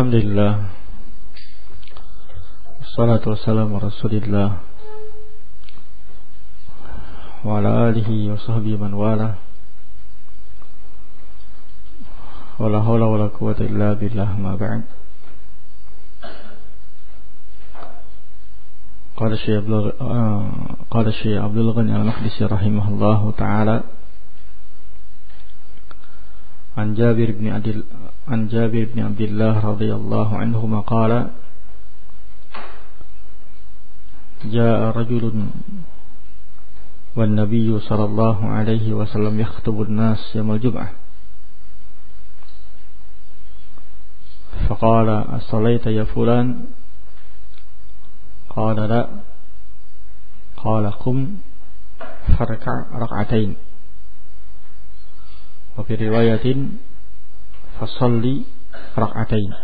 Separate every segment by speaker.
Speaker 1: الحمد لله والصلاة والسلام على رسول الله وعلى آله وصحبه من والاه ولا حول ولا قوة إلا بالله ما بعد قال الشيخ قال الشيخ عبد الغني المقدسي رحمه الله تعالى عن جابر بن عبد عن جابر بن عبد الله رضي الله عنهما قال جاء رجل والنبي صلى الله عليه وسلم يخطب الناس يوم الجمعة فقال أصليت يا فلان قال لا قال قم فركع ركعتين وفي رواية فصلي ركعتين.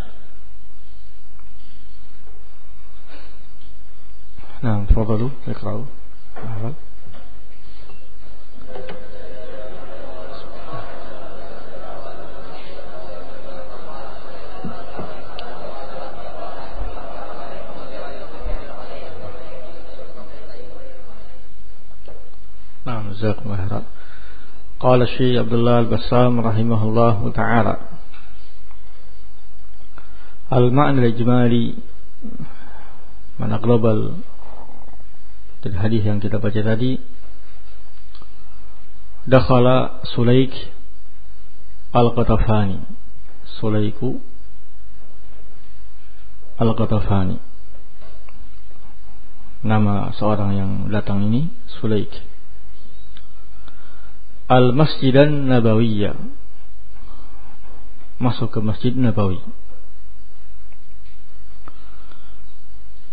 Speaker 1: نعم تفضلوا اقرأوا. نعم جزاكم الله قال الشيخ عبد الله البسام رحمه الله تعالى Al-ma'na al-ijmali Mana global Dari hadis yang kita baca tadi. Dakhala Sulaik Al-Qatafani. Sulaiku Al-Qatafani. Nama seorang yang datang ini Sulaik. Al-Masjidan Nabawiyah Masuk ke Masjid Nabawi.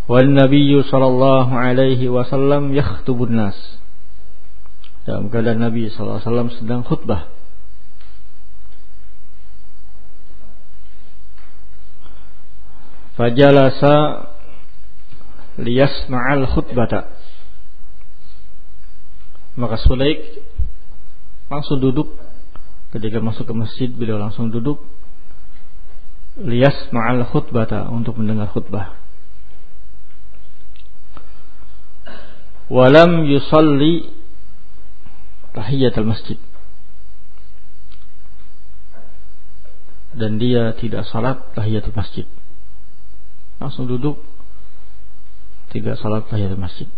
Speaker 1: Wan Nabi sallallahu alaihi wasallam yakhtubun nas. Dalam keadaan Nabi wasallam sedang khutbah. Fajalasa liyasma'al khutbata. Maka Sulaik langsung duduk. Ketika masuk ke masjid beliau langsung duduk. Lias ma'al khutbata untuk mendengar khutbah walam yusalli tahiyatul masjid. Dan dia tidak salat tahiyatul masjid. Langsung duduk tidak salat tahiyatul masjid.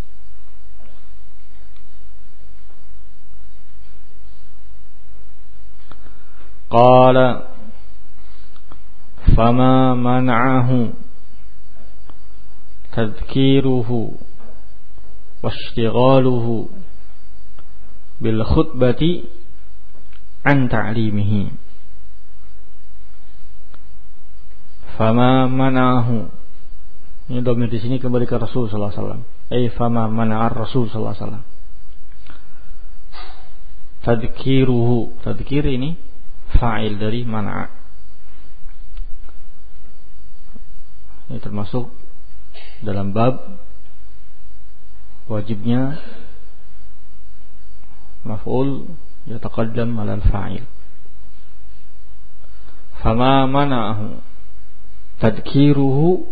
Speaker 1: Qala fama man'ahu tadhkiruhu واشتغاله بالخطبة عن تعليمه فما منعه ini domir di sini kembali ke Rasul sallallahu alaihi wasallam. Eh fama mana'ar Rasul sallallahu alaihi wasallam. Tadkiruhu. Tadkir ini fa'il dari mana ini termasuk dalam bab wajibnya maf'ul yataqaddam 'ala al-fa'il fama mana'ahu tadkiruhu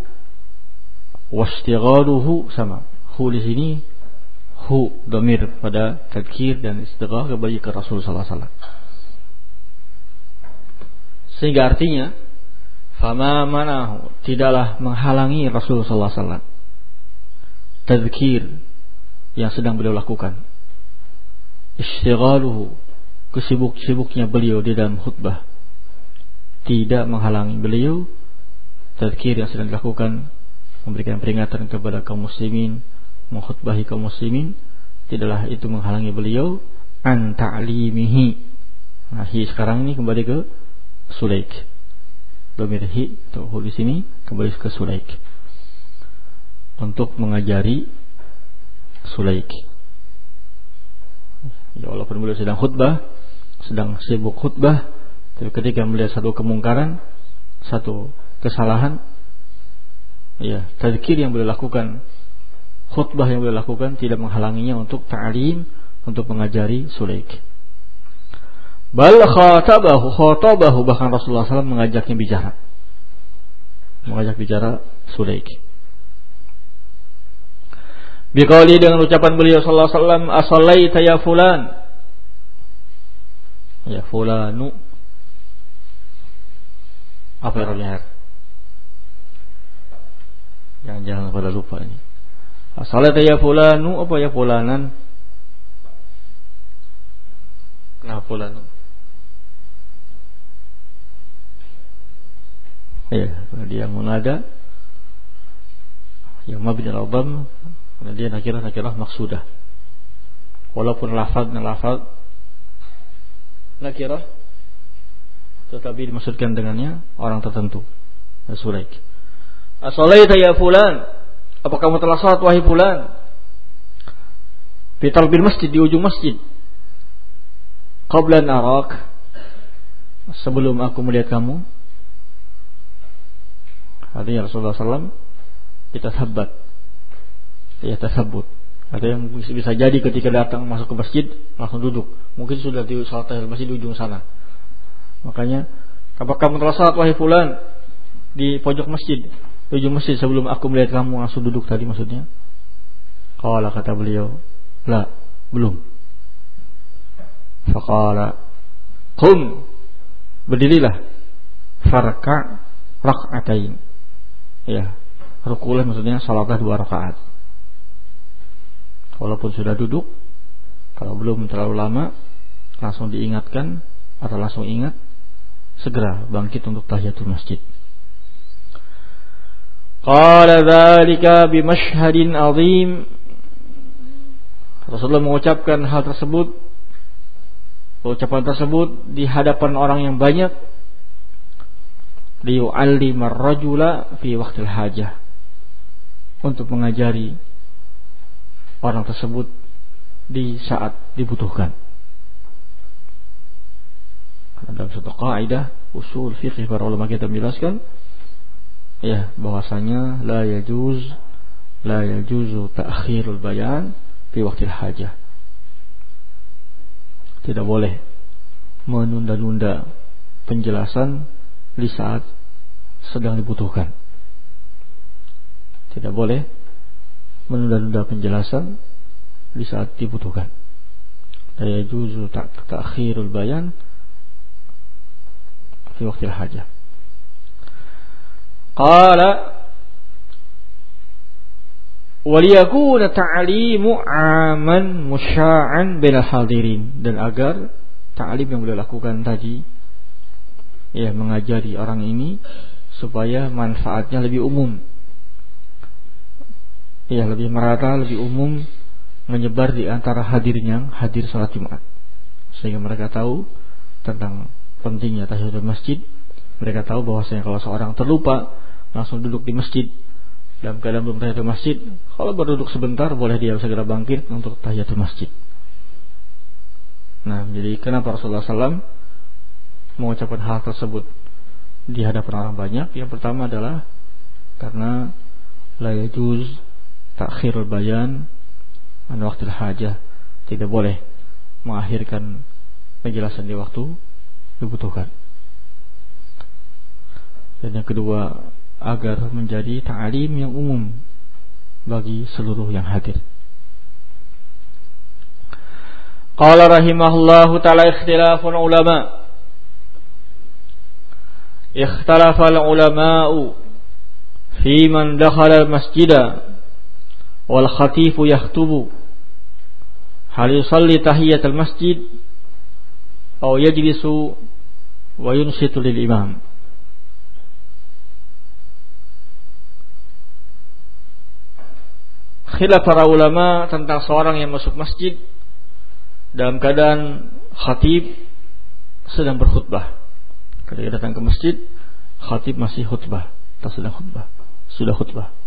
Speaker 1: wastighaluhu sama. Hu di sini hu domir pada tadkir dan istighah kembali ke Rasul sallallahu alaihi wasallam. Sehingga artinya fama manahu tidaklah menghalangi Rasulullah sallallahu alaihi wasallam tadzkir yang sedang beliau lakukan. Istighaluhu kesibuk-sibuknya beliau di dalam khutbah tidak menghalangi beliau tadzkir yang sedang dilakukan memberikan peringatan kepada kaum muslimin mengkhutbahi kaum muslimin tidaklah itu menghalangi beliau an ta'limihi nah sekarang ini kembali ke Sulaik. Domir hi di sini kembali ke Sulaik. Untuk mengajari Sulaik. Ya walaupun beliau sedang khutbah, sedang sibuk khutbah, tapi ketika melihat satu kemungkaran, satu kesalahan, ya tadzkir yang beliau lakukan, khutbah yang beliau lakukan tidak menghalanginya untuk ta'lim, untuk mengajari Sulaik. Bal khatabahu khatabahu bahkan Rasulullah SAW mengajaknya bicara. mengajak bicara Sulaik. Biqauli dengan ucapan beliau sallallahu alaihi wasallam asallaita ya fulan ya fulanu apa yang Arabnya Jangan-jangan pada lupa ini. Asallaita ya fulanu apa ya fulanan? Kenapa fulanu? Ya, dia munada yang mabni al-dhamma karena dia nakirah nakirah maksudah. Walaupun lafaz dan lafaz nakirah tetapi dimaksudkan dengannya orang tertentu. Sulaik. Asalaita ya fulan? Apa kamu telah salat wahai fulan? Fital bil masjid di ujung masjid. Qabla arak sebelum aku melihat kamu. Artinya Rasulullah SAW kita sahabat ya tersebut. Ada yang bisa jadi ketika datang masuk ke masjid langsung duduk. Mungkin sudah di salat masjid di ujung sana. Makanya, apakah kamu telah salat wahai fulan di pojok masjid, di ujung masjid sebelum aku melihat kamu langsung duduk tadi maksudnya? Kalau kata beliau, la, belum. Fakala, kum, berdirilah, farka rakaatain. Ya, rukulah maksudnya salatlah dua rakaat walaupun sudah duduk kalau belum terlalu lama langsung diingatkan atau langsung ingat segera bangkit untuk tahiyatul masjid. Qala dzalika bimashhadin azim Rasulullah mengucapkan hal tersebut. Ucapan tersebut di hadapan orang yang banyak. Liyu'allimar rajula fi waqtil hajah. Untuk mengajari orang tersebut di saat dibutuhkan. Dalam satu kaidah usul fikih para ulama kita menjelaskan ya bahwasanya la yajuz la yajuzu ta'khirul bayan fi waqtil hajah. Tidak boleh menunda-nunda penjelasan di saat sedang dibutuhkan. Tidak boleh menunda-nunda penjelasan di saat dibutuhkan. La yajuzu ta'khirul bayan fi waqtil hajah. Qala waliyakuna ta'limu aman musya'an bainal hadirin dan agar ta'lim yang beliau lakukan tadi ya mengajari orang ini supaya manfaatnya lebih umum ya lebih merata, lebih umum menyebar di antara hadirnya hadir sholat Jumat. Sehingga mereka tahu tentang pentingnya tahiyatul masjid. Mereka tahu bahwasanya kalau seorang terlupa langsung duduk di masjid dalam keadaan belum tahiyatul masjid, kalau berduduk sebentar boleh dia segera bangkit untuk tahiyatul masjid. Nah, jadi kenapa Rasulullah SAW mengucapkan hal tersebut di hadapan orang banyak? Yang pertama adalah karena la yajuz takhirul bayan an waktu hajah tidak boleh mengakhirkan penjelasan di waktu dibutuhkan. Dan yang kedua agar menjadi ta'alim yang umum bagi seluruh yang hadir. Qala rahimahullahu ta'ala ikhtilafun ulama. Ikhtalafa al-ulama'u fi man dakhala al-masjida wal khatifu yaktubu hal yusalli tahiyatul masjid atau yajlisu wa yunsitu lil imam khilaf para ulama tentang seorang yang masuk masjid dalam keadaan khatib sedang berkhutbah. Ketika datang ke masjid, khatib masih khutbah, tak sedang khutbah, sudah khutbah.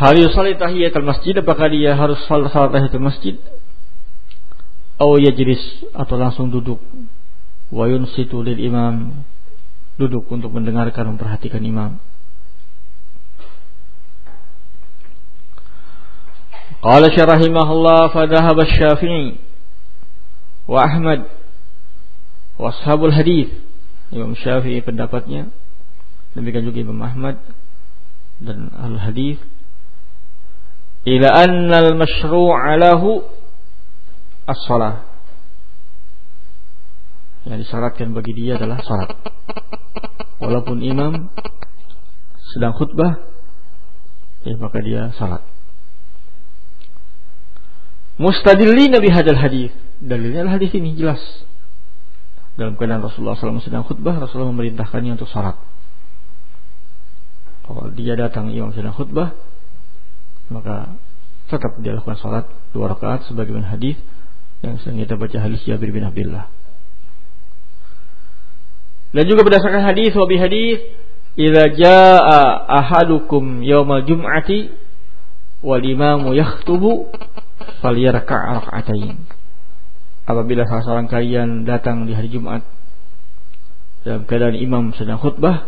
Speaker 1: Hal yusalli tahiyatul masjid apakah dia harus salat tahiyatul masjid? Atau yajlis atau langsung duduk? Wa yunsitu lil imam duduk untuk mendengarkan memperhatikan imam. Qala syarahimahullah fadhahab asy-Syafi'i wa Ahmad wa ashabul hadis. Imam Syafi'i pendapatnya demikian juga Imam Ahmad dan al hadis ila anna al mashru'a lahu as-salah. Yang disyaratkan bagi dia adalah salat. Walaupun imam sedang khutbah ya maka dia salat. Mustadillina bihadzal hadis. Dalilnya adalah hadis ini jelas. Dalam keadaan Rasulullah SAW sedang khutbah Rasulullah memerintahkannya untuk salat. Kalau dia datang imam sedang khutbah maka tetap dia lakukan salat dua rakaat sebagaimana hadis yang sering kita baca hadis Jabir bin Abdullah. Dan juga berdasarkan hadis wa hadis idza jaa ahadukum yaumal jum'ati wal imamu yakhtubu falyarka' rak'atain. Apabila salah seorang kalian datang di hari Jumat dalam keadaan imam sedang khutbah,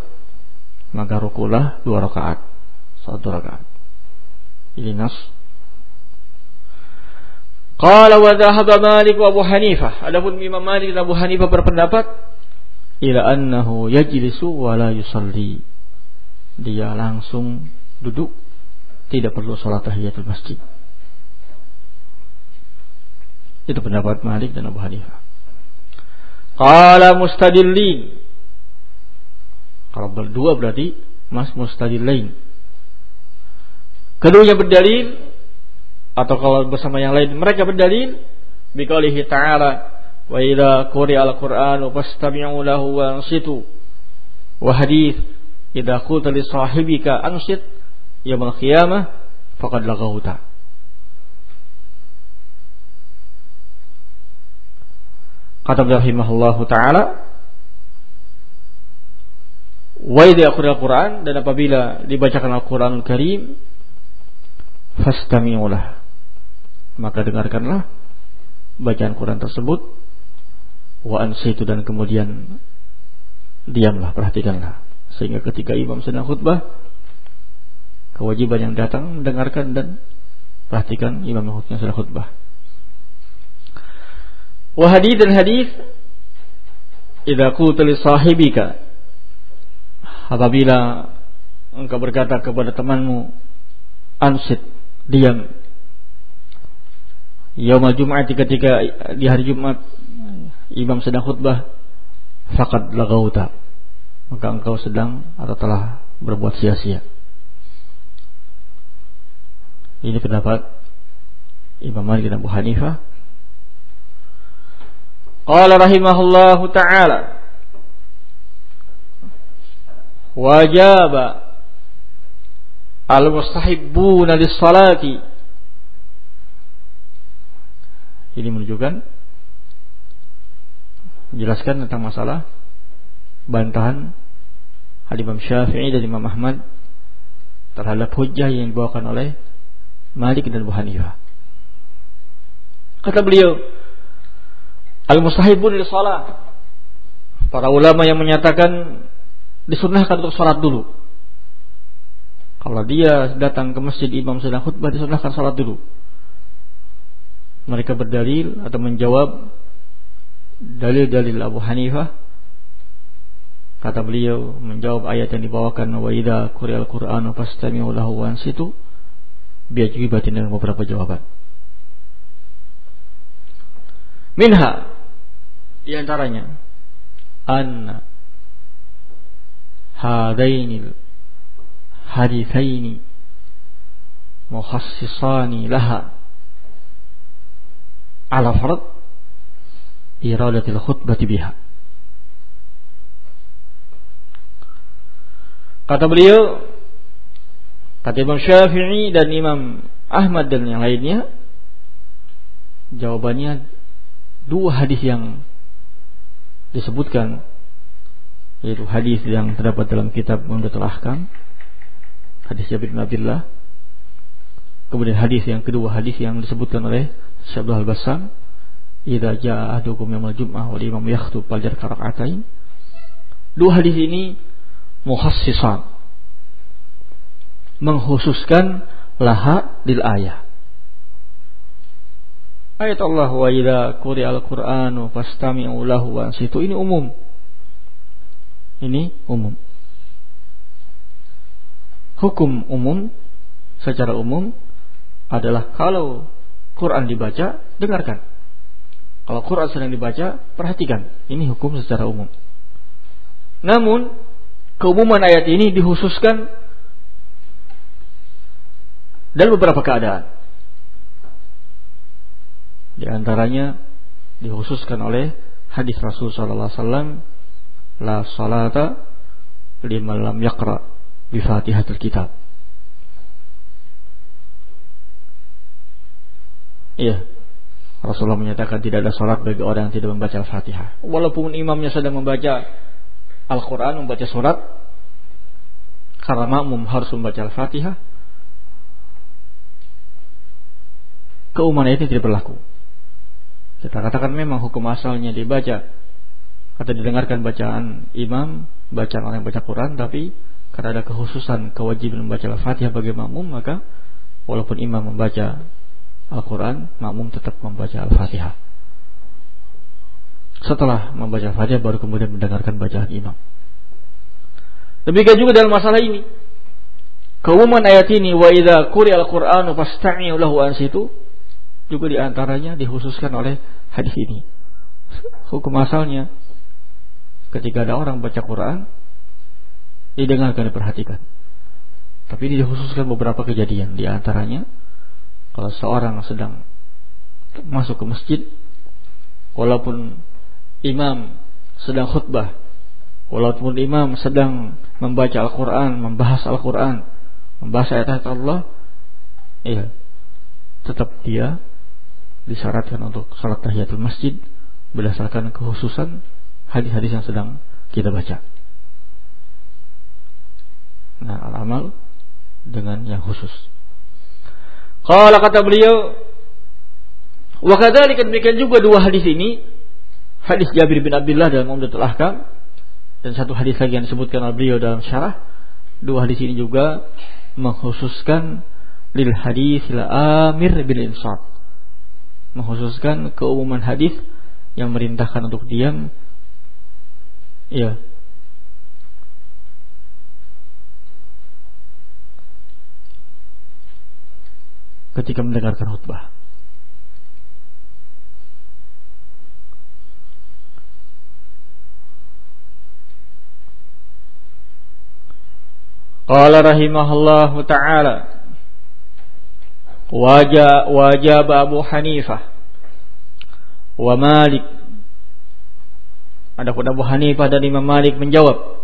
Speaker 1: maka rukulah dua rakaat, satu rakaat. Ini nas. Qala wa dhahaba Malik wa Abu Hanifah. Adapun Imam Malik dan Abu Hanifah berpendapat ila annahu yajlisu wa la yusalli. Dia langsung duduk tidak perlu salat tahiyatul masjid. Itu pendapat Malik dan Abu Hanifah. Qala mustadillin. Kalau berdua berarti mas mustadillain Keduanya berdalil atau kalau bersama yang lain mereka berdalil biqaulihi ta'ala wa idza quri'a al-qur'anu fastami'u lahu wa ansitu wa hadith idza qulta li sahibika ansit yaumil qiyamah faqad laghawta kata beliau rahimahullahu taala wa idza quri'a al-qur'an dan apabila dibacakan Al-Qur'anul Karim fastami'ulah maka dengarkanlah bacaan Quran tersebut. Wa ansitu dan kemudian diamlah perhatikanlah. Sehingga ketika imam sedang khutbah kewajiban yang datang mendengarkan dan perhatikan imam yang sedang khutbah. Wa hadis dan hadis idza qulta sahibika apabila engkau berkata kepada temanmu ansit diam. Yaumul Jumat ketika di hari Jumat imam sedang khutbah fakat lagauta maka engkau sedang atau telah berbuat sia-sia. Ini pendapat Imam Malik dan Abu Hanifah. Qala rahimahullahu taala wajaba al-mustahibbuna lis-salati ini menunjukkan menjelaskan tentang masalah bantahan Imam Syafi'i dan Imam Ahmad terhadap hujah yang dibawakan oleh Malik dan Abu Hanifah. Kata beliau, al-mustahibun lis salat. Para ulama yang menyatakan disunahkan untuk salat dulu. Kalau dia datang ke masjid imam sedang khutbah disunahkan salat dulu. Mereka berdalil atau menjawab dalil-dalil Abu Hanifah. Kata beliau menjawab ayat yang dibawakan wa idza quri'al qur'anu fastami'u lahu ansitu batin dengan beberapa jawaban. Minha di antaranya anna hadainil hadithaini mukhassisani laha ala farad iradatil khutbati biha. Kata beliau kata Imam Syafi'i dan Imam Ahmad dan yang lainnya jawabannya dua hadis yang disebutkan yaitu hadis yang terdapat dalam kitab Mundatul Ahkam hadis Jabir bin Abdullah. Kemudian hadis yang kedua hadis yang disebutkan oleh Syabdul Al-Bassam idza jaa ahadukum yaumul jum'ah wal imam yakhtub fajar karak'atain dua hadis ini muhassisan. Menghususkan laha lil ayah. Ayat Allah wa idza quri'al qur'anu fastami'u lahu wa situ ini umum. Ini umum hukum umum secara umum adalah kalau Quran dibaca, dengarkan. Kalau Quran sedang dibaca, perhatikan. Ini hukum secara umum. Namun, keumuman ayat ini dikhususkan dalam beberapa keadaan. Di antaranya dikhususkan oleh hadis Rasul sallallahu alaihi wasallam la salata liman lam yaqra bi Fatihatul Kitab. Iya. Rasulullah menyatakan tidak ada salat bagi orang yang tidak membaca Al-Fatihah. Walaupun imamnya sedang membaca Al-Quran, membaca surat, karena makmum harus membaca Al-Fatihah, keumuman itu tidak berlaku. Kita katakan memang hukum asalnya dibaca atau didengarkan bacaan imam, bacaan orang yang baca Quran, tapi karena ada kekhususan kewajiban membaca Al-Fatihah bagi makmum, maka walaupun imam membaca Al-Quran, makmum tetap membaca Al-Fatihah. Setelah membaca Al-Fatihah baru kemudian mendengarkan bacaan imam. Demikian juga dalam masalah ini. Keumuman ayat ini wa idza quri'al Qur'anu fastami'u lahu ansitu juga di antaranya dikhususkan oleh hadis ini. Hukum asalnya ketika ada orang baca Quran didengarkan diperhatikan. Tapi ini dikhususkan beberapa kejadian di antaranya kalau seorang sedang masuk ke masjid walaupun imam sedang khutbah walaupun imam sedang membaca Al-Qur'an, membahas Al-Qur'an, membahas ayat-ayat Allah, iya, tetap dia disyaratkan untuk salat tahiyatul masjid berdasarkan kekhususan hadis-hadis yang sedang kita baca. Nah, al-amal dengan yang khusus. Kalau kata beliau, wa kadzalika demikian juga dua hadis ini, hadis Jabir bin Abdullah dalam Umdatul Ahkam dan satu hadis lagi yang disebutkan oleh beliau dalam syarah. Dua hadis ini juga mengkhususkan lil hadis la amir bil insaf mengkhususkan keumuman hadis yang merintahkan untuk diam ya ketika mendengarkan khutbah. Qala rahimahullahu ta'ala wajab Abu Hanifah wa Malik. Adapun Abu Hanifah dan Imam Malik menjawab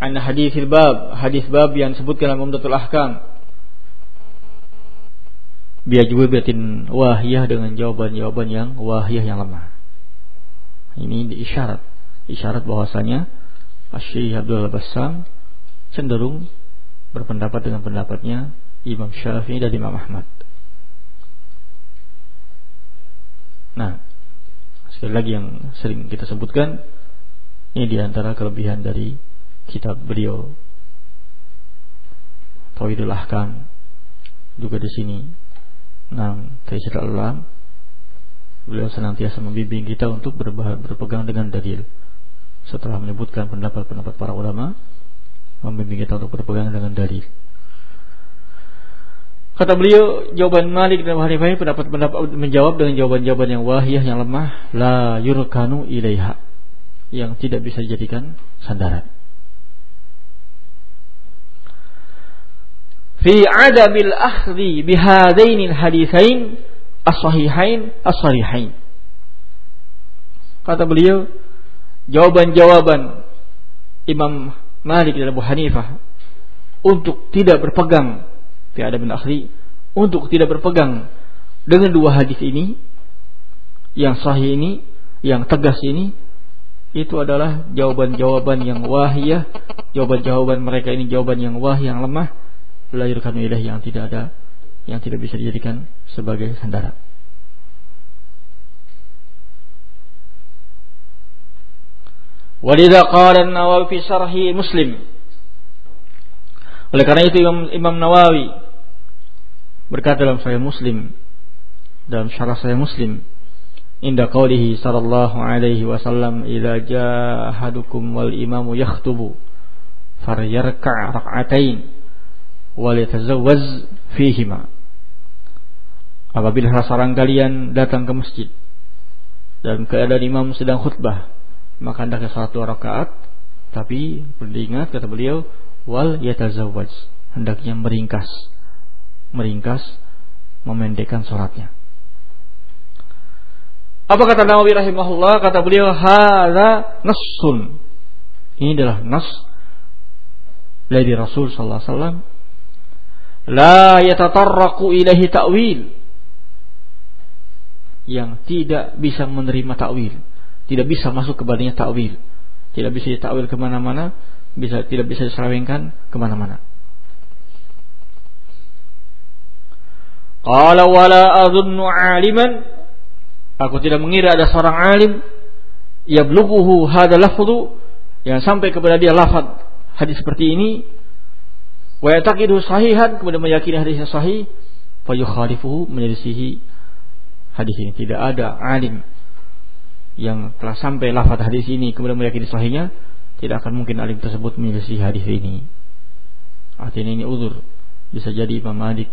Speaker 1: an hadithil bab hadis bab yang disebutkan dalam Umdatul Ahkam biar juga biatin wahyah dengan jawaban-jawaban yang wahyah yang lemah ini isyarat isyarat bahwasanya Syekh Abdul Bassam cenderung berpendapat dengan pendapatnya Imam Syafi'i dan Imam Ahmad. Nah, sekali lagi yang sering kita sebutkan ini di antara kelebihan dari kitab beliau Tauhidul Ahkam juga di sini. Nah, Taisir al beliau senantiasa membimbing kita untuk berpegang dengan dalil. Setelah menyebutkan pendapat-pendapat para ulama, membimbing kita untuk berpegang dengan dalil. Kata beliau, jawaban Malik dan Hanifah pendapat pendapat menjawab dengan jawaban-jawaban yang wahiyah yang lemah, la yurkanu ilaiha, yang tidak bisa dijadikan sandaran. Fi adabil akhdhi bihadainil hadithain as-sahihain as-sarihain. Kata beliau, jawaban-jawaban Imam Malik dan Abu Hanifah untuk tidak berpegang fi adab akhri untuk tidak berpegang dengan dua hadis ini yang sahih ini yang tegas ini itu adalah jawaban-jawaban yang wahiyah jawaban-jawaban mereka ini jawaban yang wahiyah yang lemah lahirkan ilah yang tidak ada yang tidak bisa dijadikan sebagai sandaran Walidha qala Nawawi fi syarhi Muslim. Oleh karena itu Imam, Imam Nawawi berkata dalam Sahih Muslim dalam syarah Sahih Muslim inda qaulihi sallallahu alaihi wasallam idza jaa ahadukum wal imamu yakhutubu faryarka' rak'atain wal yatazawwaz fihima. Apabila seorang kalian datang ke masjid dan keadaan imam sedang khutbah, maka hendaknya salat dua rakaat, tapi beringat kata beliau wal yatazawwaj, hendaknya meringkas, meringkas, memendekkan salatnya. Apa kata Nawawi rahimahullah? Kata beliau, "Hadza nassun." Ini adalah nas dari Rasul sallallahu alaihi wasallam. La yatatarraqu ilaihi ta'wil. Yang tidak bisa menerima takwil, tidak bisa masuk kepadanya takwil, tidak bisa ditakwil ke mana-mana, bisa tidak bisa diselewengkan ke mana-mana. Qala wala adhunnu aliman Aku tidak mengira ada seorang alim yablughuhu hadha lafdhu yang sampai kepada dia lafaz hadis seperti ini wa sahihan kemudian meyakini hadisnya sahih fa yukhalifuhu menyelisihi hadis ini tidak ada alim yang telah sampai lafaz hadis ini kemudian meyakini sahihnya tidak akan mungkin alim tersebut menyelisihi hadis ini. Artinya ini uzur. Bisa jadi Imam Malik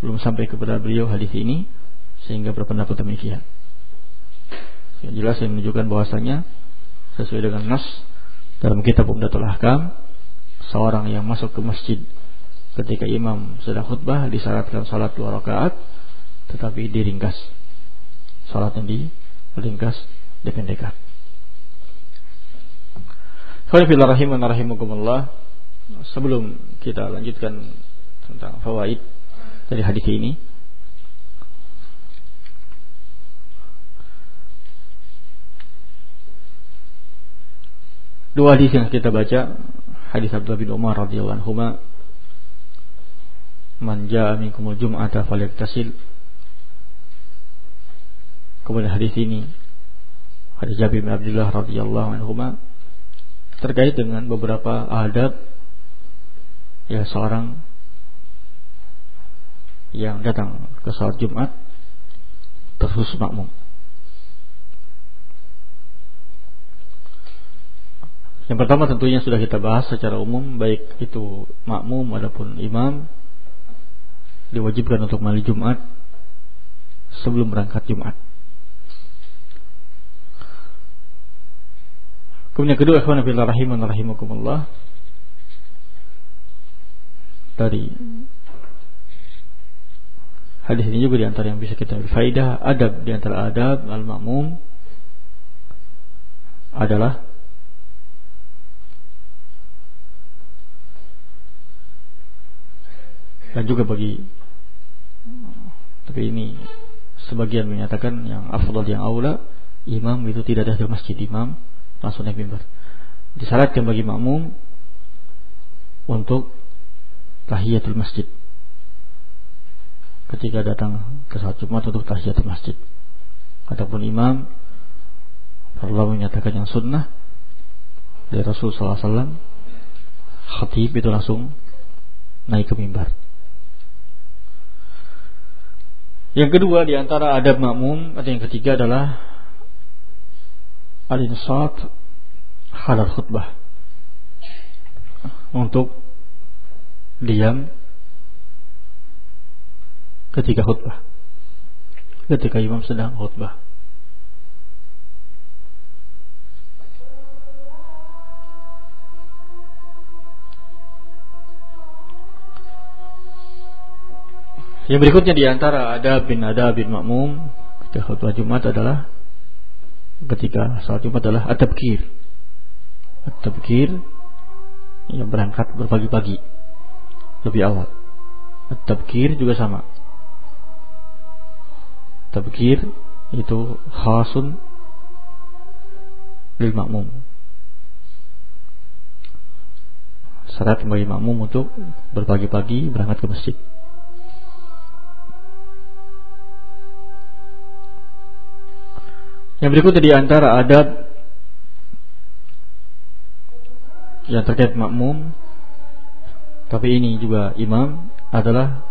Speaker 1: belum sampai kepada beliau hadis ini sehingga berpendapat demikian. Yang jelas yang menunjukkan bahwasanya sesuai dengan nas dalam kitab Umdatul Ahkam seorang yang masuk ke masjid ketika imam sedang khutbah disyaratkan salat dua rakaat tetapi diringkas. Salat yang diringkas dipendekkan rahimakumullah. Sebelum kita lanjutkan tentang fawaid dari hadis ini Dua hadis yang kita baca, hadis Abdullah bin Umar radhiyallahu anhu, "Man jaa minkumul jum'ata falyaktasil." Kemudian hadis ini hadis Jabir bin Abdullah radhiyallahu anhu terkait dengan beberapa adab ya seorang yang datang ke salat Jumat terus makmum. Yang pertama tentunya sudah kita bahas secara umum baik itu makmum ataupun imam diwajibkan untuk mandi Jumat sebelum berangkat Jumat. Kemudian kedua ikhwan fillah rahiman rahimakumullah dari hadis ini juga di antara yang bisa kita faidah adab di antara adab al-makmum adalah dan juga bagi tapi ini sebagian menyatakan yang afdal yang aula imam itu tidak ada di masjid imam langsung naik mimbar. Disyaratkan bagi makmum untuk tahiyatul masjid. Ketika datang ke salat Jumat untuk tahiyatul masjid. Ataupun imam perlu menyatakan yang sunnah dari Rasul sallallahu alaihi wasallam khatib itu langsung naik ke mimbar Yang kedua di antara adab makmum atau yang ketiga adalah al-insat halal khutbah. Untuk diam ketika khutbah. Ketika imam sedang khutbah. Yang berikutnya di antara ada bin ada bin makmum ketika khutbah Jumat adalah ketika salat Jumat adalah at-tabkir. At-tabkir yang berangkat berpagi-pagi lebih awal. At-tabkir juga sama. Tabkir itu khasun lil makmum. Syarat bagi makmum untuk berpagi-pagi berangkat ke masjid. Yang berikutnya di antara adab yang terkait makmum tapi ini juga imam adalah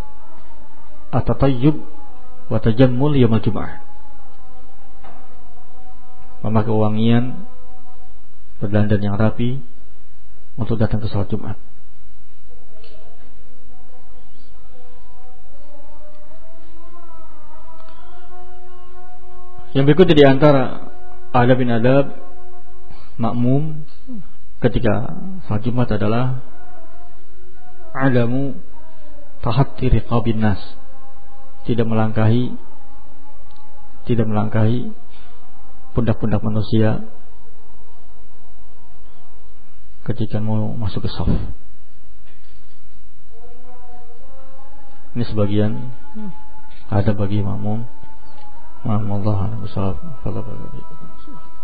Speaker 1: at-tatayyub wa tajammul yaumul. Memakai wangian berdandan yang rapi untuk datang ke salat Jumat. Yang berikut di antara adab bin adab makmum ketika salat Jumat adalah adamu tahatti riqabin nas. Tidak melangkahi tidak melangkahi pundak-pundak manusia ketika mau masuk ke saf. Ini sebagian ada bagi makmum. Makmum Allah, Allah